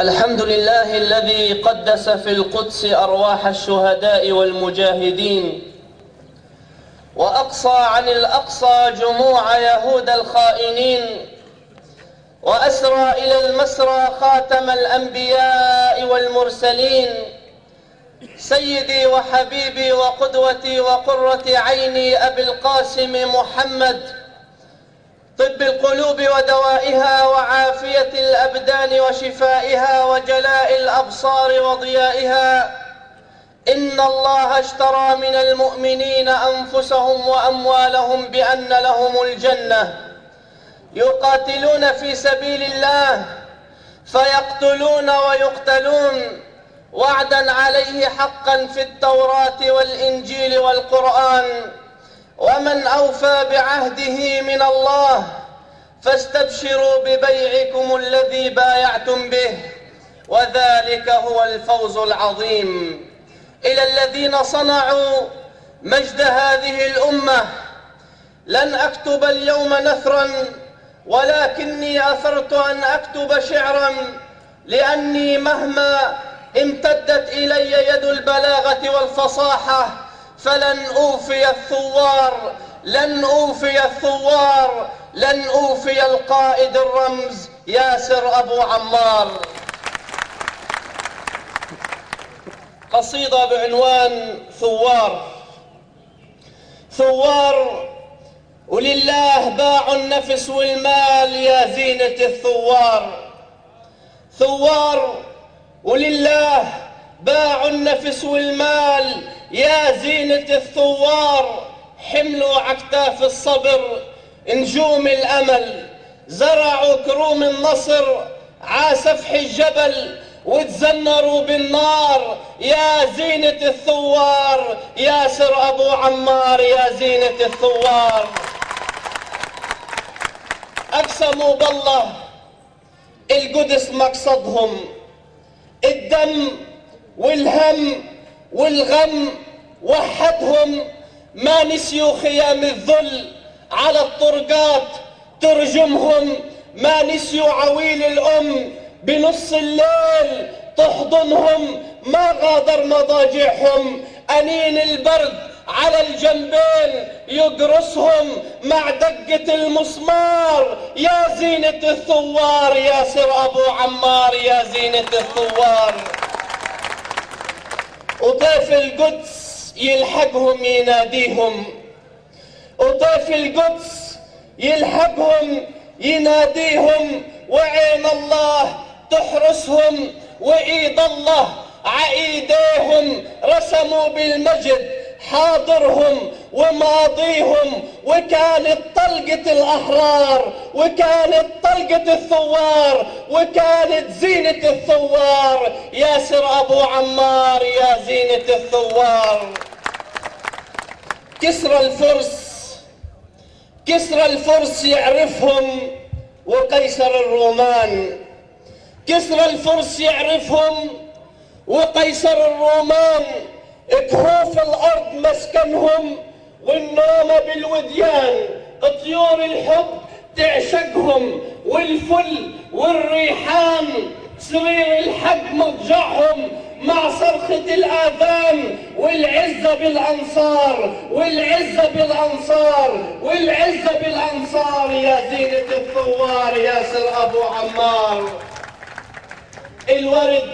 الحمد لله الذي قدس في القدس أرواح الشهداء والمجاهدين وأقصى عن الأقصى جموع يهود الخائنين وأسرى إلى المسرى خاتم الأنبياء والمرسلين سيدي وحبيبي وقدوتي وقرة عيني أبي القاسم محمد طب القلوب ودوائها وعافية الأبدان وشفائها وجلاء الأبصار وضيائها. إن الله اشترى من المؤمنين أنفسهم وأموالهم بأن لهم الجنة. يقاتلون في سبيل الله فيقتلون ويقتلون. وعدا عليه حقا في التوراة والإنجيل والقرآن. ومن أوفى بعهده من الله فاستبشروا ببيعكم الذي بايعتم به وذلك هو الفوز العظيم. إلى الذين صنعوا مجد هذه الأمة لن أكتب اليوم نثرا ولكني أثرت أن أكتب شعرا لأني مهما امتدت إلي يد البلاغة والفصاحة فلن أوفي الثوار لن أوفي الثوار لن أوفي القائد الرمز ياسر أبو عمار. قصيدة بعنوان ثوار. ثوار ولله باع النفس والمال يا زينة الثوار. ثوار ولله باع النفس والمال يا زينة الثوار حملوا عكتاف الصبر نجوم الأمل. زرعوا كروم النصر عاسفح الجبل وتزنروا بالنار. يا زينة الثوار ياسر أبو عمار يا زينة الثوار. أقسموا بالله القدس مقصدهم الدم والهم والغم وحدهم ما نسيوا خيام الذل على الطرقات ترجمهم. ما نسيوا عويل الأم بنص الليل تحضنهم. ما غادر مضاجعهم. أنين البرد على الجنبين يقرصهم مع دقة المسمار. يا زينة الثوار ياسر أبو عمار يا زينة الثوار. وطيف القدس يلحقهم يناديهم. وطيف القدس يلحقهم يناديهم. وعين الله تحرسهم وإيد الله عإيديهم. رسموا بالمجد حاضرهم وماضيهم وكانت طلقة الأحرار وكانت طلقة الثوار وكانت زينة الثوار. ياسر أبو عمار يا زينة الثوار. كسرى الفرس كسرى الفرس يعرفهم وقيصر الرومان. كسرى الفرس يعرفهم وقيصر الرومان. كهوف الأرض مسكنهم والنوم بالوديان طيور الحب تعشقهم والفل والريحان سرير الحق مضجعهم مع صرخة الآذان والعزة بالأنصار والعزة بالأنصار والعزة بالأنصار. يا زينة الثوار ياسر أبو عمار. الورد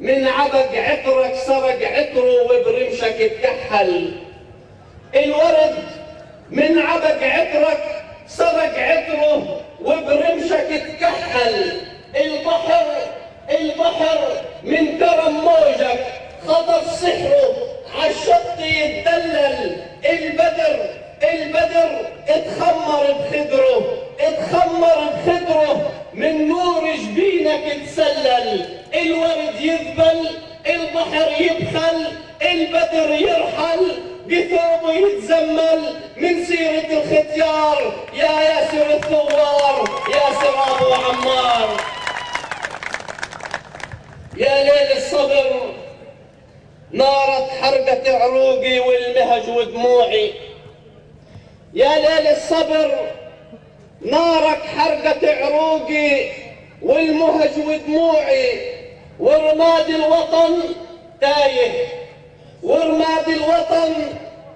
من عبق عطرك سرق عطره وبرمشك اتكحل. الورد من عبق عطرك سرق عطره وبرمشك اتكحل. البحر البحر من كرم موجك خطف سحره عالشط يتدلل. البدر البدر اتخمر بخدره اتخمر بخدره من نور جبينك تسلل الورد يذبل البحر يبخل البدر يرحل. بثوبه يتزمل من سيرة الختيار. يا ياسر الثوار ياسر أبو عمار. يا ليل الصبر نارت حرقة عروقي والمهج ودموعي. يا ليل الصبر نارك حرقة عروقي والمهج ودموعي. ورماد الوطن تايه. ورماد الوطن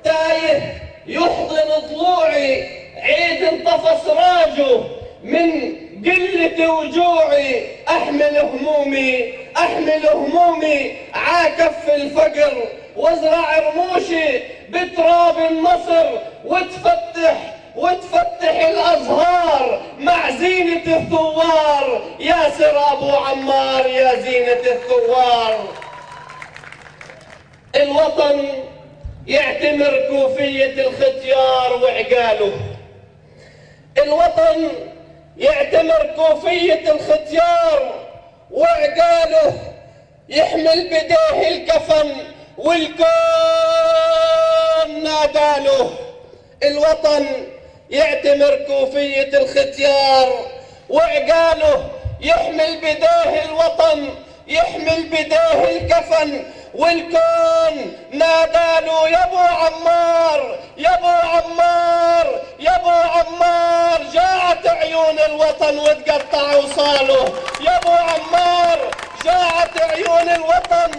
تايه يحضن ضلوعي عيد انطفى سراجه من قلة وجوعي أحمل همومي أحمل همومي عاكف الفقر وازرع رموشي بتراب النصر وتفتح وتفتح الأزهار مع زينة الثوار. ياسر أبو عمار يا زينة الثوار. الوطن يعتمر كوفية الختيار وعقاله. الوطن يعتمر كوفية الختيار وعقاله يحمل بديه الكفن والكون ناداله. الوطن يعتمر كوفية الختيار وعقاله يحمل بديه الوطن يحمل بديه الكفن والكون ناداله يا أبو عمار يا أبو عمار يا أبو عمار. جاعت عيون الوطن وتقطع وصاله يا أبو عمار جاعت عيون الوطن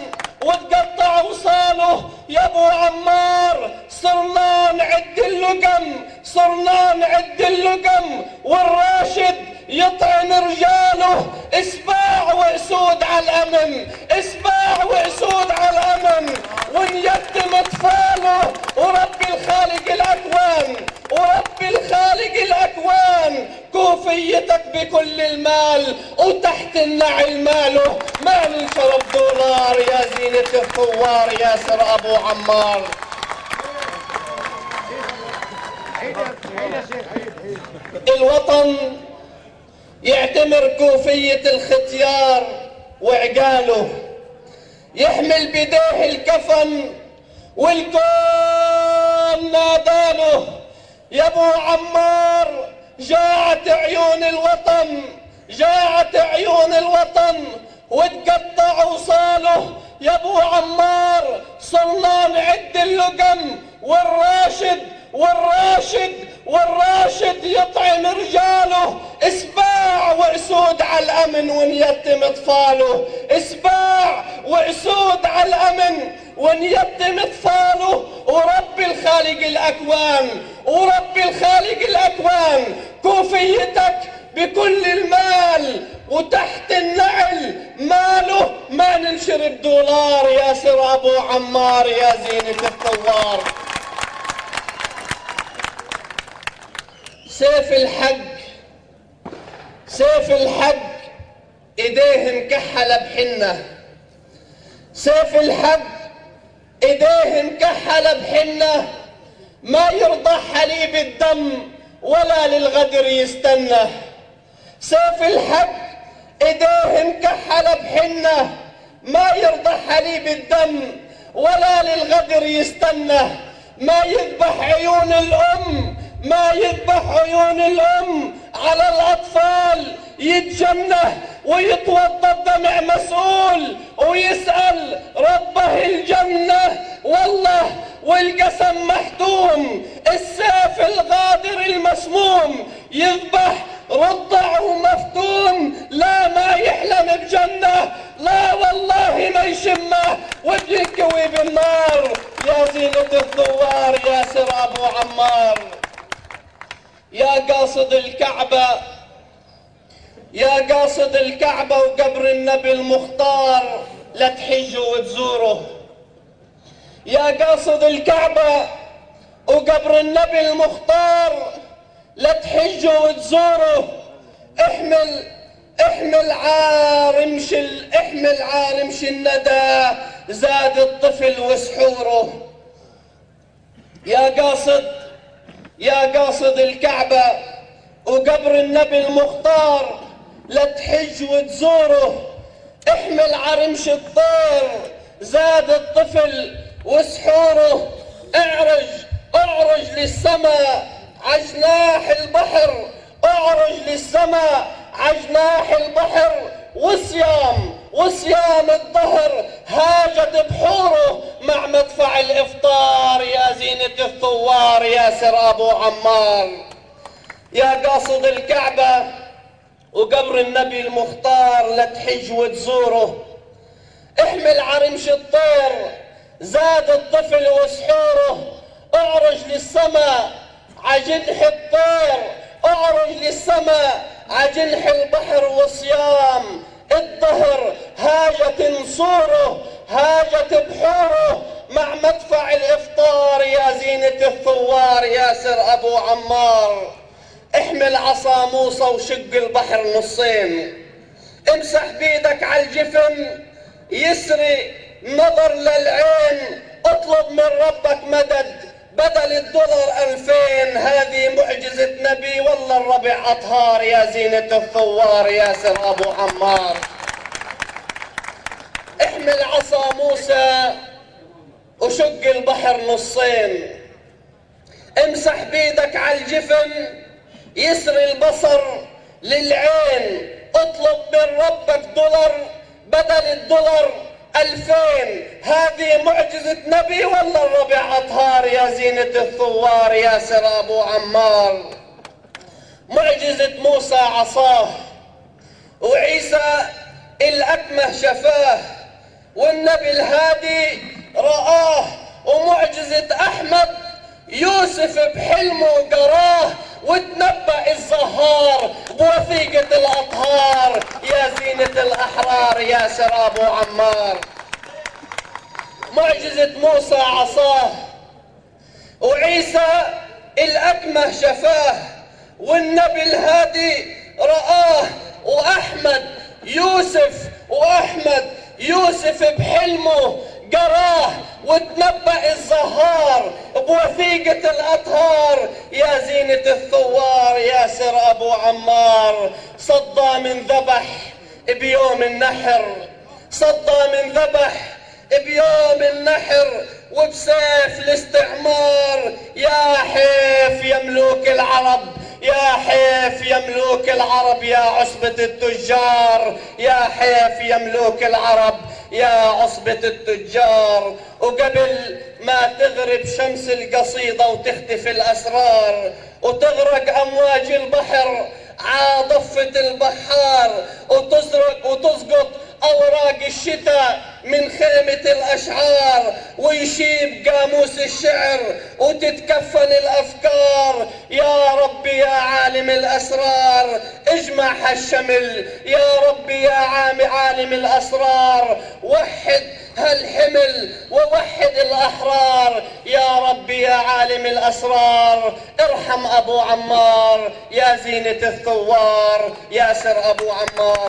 وتقطع وصاله يا أبو عمار صرنا نعد اللقم صرنا نعد اللقم. والراشد يطعن رجاله اسباع وأسود على الامن اسباع واسود على الأمن ونيتم أطفاله ورب الخالق الأكوان ورب الخالق الأكوان. كوفيتك بكل المال وتحت النعل ماله. ما شرب دولار يا زينة الثوار ياسر أبو عمار. الوطن يعتمر كوفية الختيار وعقاله. يحمل بديه الكفن والكون ناداله يا أبو عمار جاعت عيون الوطن جاعت عيون الوطن وتقطع وصاله يا أبو عمار صرنا نعد اللقم والراشد والراشد والراشد يطعم رجاله. اسباع وأسود على الأمن ونيتم إطفاله. اسباع وأسود على الأمن ونيتم إطفاله. ورب الخالق الأكوان ورب الخالق الأكوان كوفيتك بكل المال. وتحت النعل ماله ما ننشر بدولار. ياسر أبو عمار يا زينة الثوار. سيف الحق سيف الحق إيديه مكحلة بحنة. سيف الحق إيديه مكحلة بحنة. ما يرضى حليب الدم ولا للغدر يستنى. سيف الحق إيديه مكحلة بحنة. ما يرضى حليب الدم ولا للغدر يستنى. ما يذبح عيون الأم ما يذبح عيون الأم على الأطفال يتجنه ويتوضا بدمع مسؤول ويسأل ربه الجنة والله والقسم محتوم السيف الغادر المسموم يذبح رضع ومفتون لا ما يحلم بجنة لا والله ما يشمه وبينكوي بالنار يا زينة الثوار ياسر أبو عمار يا قاصد الكعبة يا قاصد الكعبة وقبر النبي المختار لا تحجوا وتزوره يا قاصد الكعبة وقبر النبي المختار لا تحجوا وتزوروا احمل احمل عارمش احمل عارمش الندى زاد الطفل وسحوره. يا قاصد يا قاصد الكعبة وقبر النبي المختار لا تحج وتزوره. احمل عرمش الطير زاد الطفل وسحوره. اعرج اعرج للسماء عجناح البحر. اعرج للسماء عجناح البحر. وصيام وصيام الظهر هاجت بحوره مع مدفع الإفطار. يا زينة الثوار ياسر أبو عمار. يا قاصد الكعبة وقبر النبي المختار لا تحج وتزوره. احمل عرمش الطير زاد الطفل وسحوره اعرج للسماء عجنح الطير. اعرج للسماء عجنح البحر وصيام الظهر هاجت نصوره هاجت بحوره. مع مدفع الإفطار يا زينة الثوار ياسر أبو عمار. احمل عصا موسى وشق البحر نصين. امسح بيدك على الجفن يسري نظر للعين. اطلب من ربك مدد بدل الدولار ألفين هذه معجزة نبي. والله الربع أطهار يا زينة الثوار ياسر أبو عمار. احمل عصا موسى وشق البحر نصين. امسح بيدك على الجفن يسري البصر للعين. اطلب من ربك دولار بدل الدولار ألفين. هذه معجزة نبي ولا الربع أطهار يا زينة الثوار ياسر أبو عمار؟ معجزة موسى عصاه وعيسى الأكمه شفاه والنبي الهادي رآه ومعجزة أحمد يوسف بحلمه قراه وتنبأ الزهار بوثيقة الأطهار يا زينة الأحرار ياسر أبو عمار. معجزة موسى عصاه وعيسى الأكمه شفاه والنبي الهادي رآه وأحمد يوسف وأحمد يوسف بحلمه. قراه وتنبأ الزهار بوثيقة الأطهار. يا زينة الثوار ياسر أبو عمار صدى من ذبح بيوم النحر. صدى من ذبح بيوم النحر وبسيف الاستعمار. يا حيف يا ملوك العرب يا حيف يا ملوك العرب يا عصبة التجار. يا حيف يا ملوك العرب يا عصبة التجار. وقبل ما تغرب شمس القصيدة وتختفي الأسرار وتغرق أمواج البحر عاضفة البحار وتزرق وتسقط أوراق الشتاء من خيمة الأشعار ويشيب قاموس الشعر وتتكفن الأفكار. يا ربي يا عالم الأسرار اجمع هالشمل. يا ربي يا عالم الأسرار وحد هالحمل ووحد الأحرار. يا ربي يا عالم الأسرار ارحم أبو عمار. يا زينة الثوار ياسر أبو عمار.